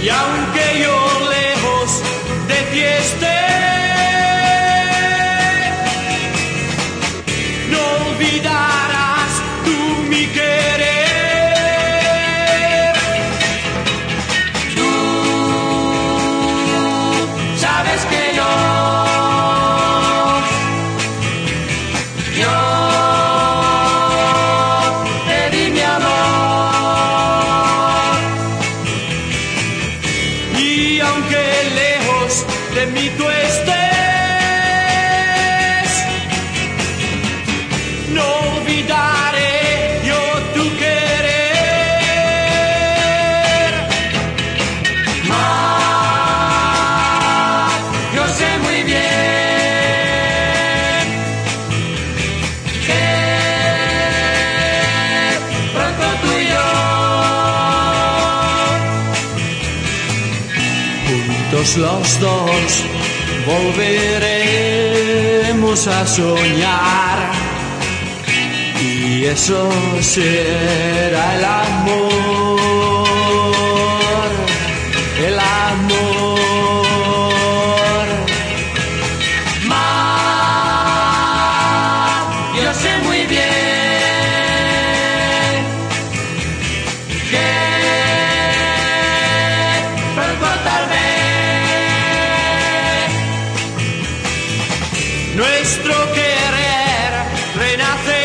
Y aunque yo lejos de ti esté, aunque lejos de mí tú estés, no olvidaré yo tu querer. Juntos los dos volveremos a soñar. Y eso será el amor, Nuestro querer renace